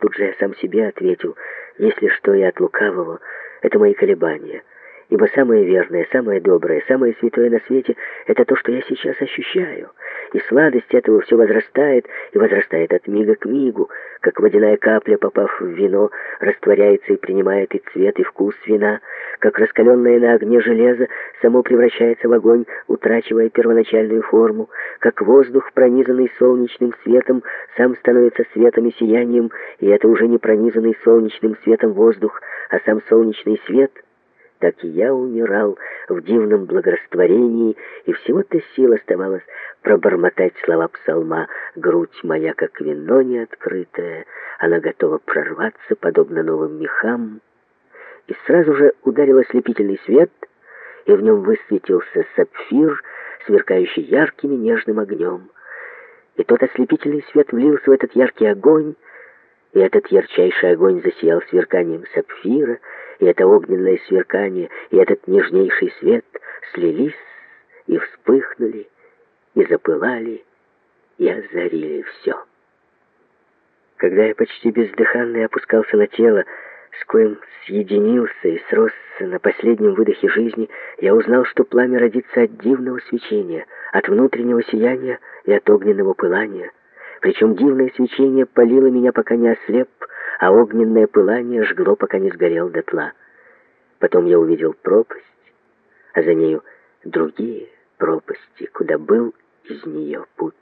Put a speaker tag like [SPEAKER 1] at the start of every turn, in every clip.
[SPEAKER 1] Тут же я сам себе ответил, если что и от лукавого, это мои колебания. Ибо самое верное, самое доброе, самое святое на свете — это то, что я сейчас ощущаю. И сладость этого все возрастает, и возрастает от мига к мигу, как водяная капля, попав в вино, растворяется и принимает и цвет, и вкус вина, как раскаленное на огне железо само превращается в огонь, утрачивая первоначальную форму, как воздух, пронизанный солнечным светом, сам становится светом и сиянием, и это уже не пронизанный солнечным светом воздух, а сам солнечный свет — так и я умирал в дивном благорастворении, и всего-то сил оставалось пробормотать слова псалма. «Грудь моя, как вино неоткрытое, она готова прорваться, подобно новым мехам». И сразу же ударил ослепительный свет, и в нем высветился сапфир, сверкающий ярким и нежным огнем. И тот ослепительный свет влился в этот яркий огонь, и этот ярчайший огонь засиял сверканием сапфира, и это огненное сверкание, и этот нежнейший свет слились и вспыхнули, и запылали, и озарили все. Когда я почти бездыханный опускался на тело, с коим съединился и сросся на последнем выдохе жизни, я узнал, что пламя родится от дивного свечения, от внутреннего сияния и от огненного пылания. Причем дивное свечение палило меня, пока не ослеп, а огненное пылание жгло, пока не сгорел дотла. Потом я увидел пропасть, а за нею другие пропасти, куда был из нее путь.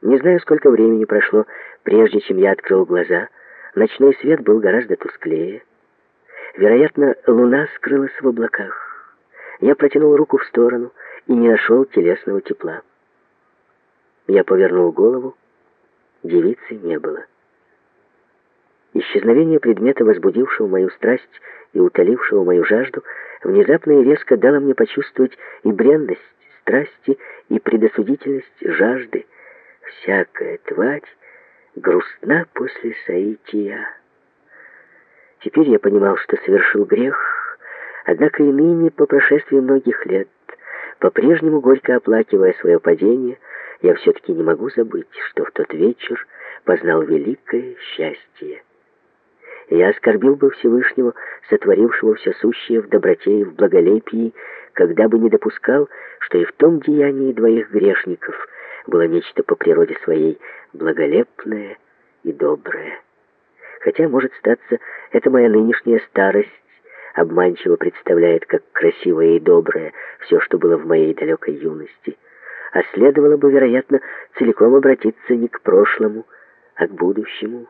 [SPEAKER 1] Не знаю, сколько времени прошло, прежде чем я открыл глаза. Ночной свет был гораздо тусклее. Вероятно, луна скрылась в облаках. Я протянул руку в сторону и не нашел телесного тепла. Я повернул голову. Девицы не было. Исчезновение предмета, возбудившего мою страсть и утолившего мою жажду, внезапно и резко дало мне почувствовать и бренность страсти, и предосудительность жажды. Всякая тварь грустна после соития. Теперь я понимал, что совершил грех, однако и ныне, по прошествии многих лет, по-прежнему горько оплакивая свое падение, я все-таки не могу забыть, что в тот вечер познал великое счастье. Я оскорбил бы Всевышнего, сотворившего все сущее в доброте и в благолепии, когда бы не допускал, что и в том деянии двоих грешников было нечто по природе своей благолепное и доброе. Хотя, может статься, это моя нынешняя старость обманчиво представляет как красивое и доброе все, что было в моей далекой юности, а следовало бы, вероятно, целиком обратиться не к прошлому, а к будущему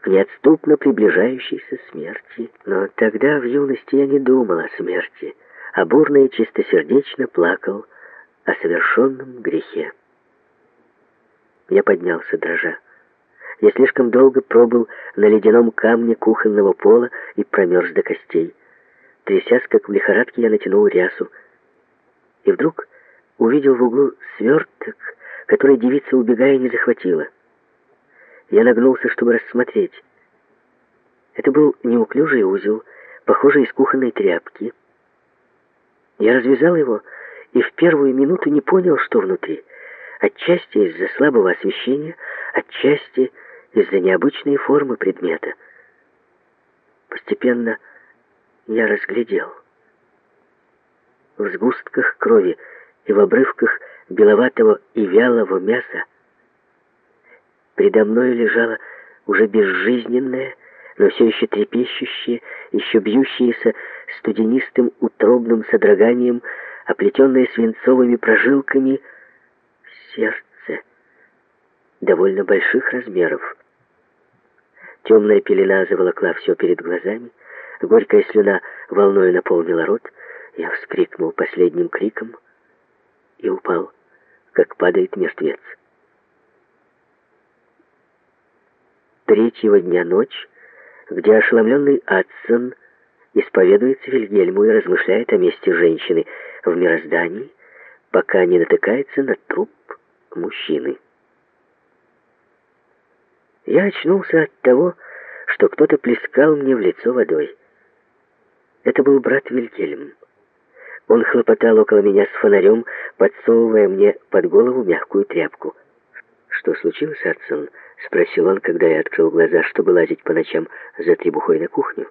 [SPEAKER 1] к неотступно приближающейся смерти. Но тогда в юности я не думал о смерти, а бурно и чистосердечно плакал о совершенном грехе. Я поднялся, дрожа. Я слишком долго пробыл на ледяном камне кухонного пола и промерз до костей. Трясясь, как в лихорадке, я натянул рясу. И вдруг увидел в углу сверток, который девица, убегая, не захватила. Я нагнулся, чтобы рассмотреть. Это был неуклюжий узел, похожий из кухонной тряпки. Я развязал его и в первую минуту не понял, что внутри. Отчасти из-за слабого освещения, отчасти из-за необычной формы предмета. Постепенно я разглядел. В сгустках крови и в обрывках беловатого и вялого мяса Предо мной лежало уже безжизненное, но все еще трепещущее, еще бьющееся студенистым утробным содроганием, оплетенное свинцовыми прожилками сердце довольно больших размеров. Темная пелена заволокла все перед глазами, горькая слюна волной наполнила рот, я вскрикнул последним криком и упал, как падает мертвец. третьего дня ночь, где ошеломленный Адсон исповедуется Вильгельму и размышляет о месте женщины в мироздании, пока не натыкается на труп мужчины. Я очнулся от того, что кто-то плескал мне в лицо водой. Это был брат Вильгельм. Он хлопотал около меня с фонарем, подсовывая мне под голову мягкую тряпку. «Что случилось, Адсон?» — спросил он, когда я открыл глаза, чтобы лазить по ночам за требухой на кухню.